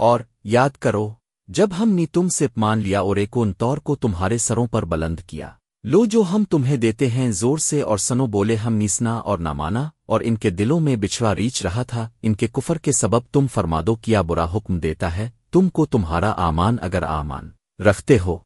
اور یاد کرو، جب ہم نے تم سے مان لیا اور ایک ان طور کو تمہارے سروں پر بلند کیا، لو جو ہم تمہیں دیتے ہیں زور سے اور سنو بولے ہم نیسنا اور نہ مانا، اور ان کے دلوں میں بچھوا ریچ رہا تھا، ان کے کفر کے سبب تم فرمادو کیا برا حکم دیتا ہے، تم کو تمہارا آمان اگر آمان رکھتے ہو۔